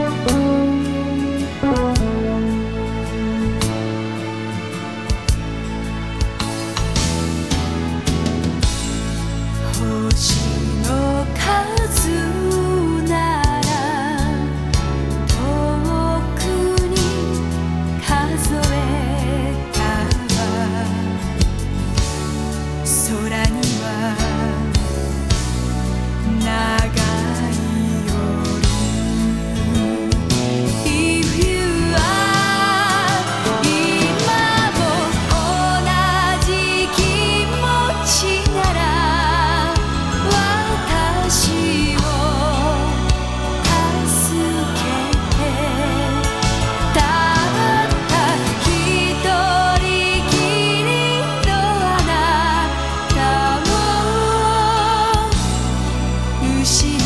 Música しい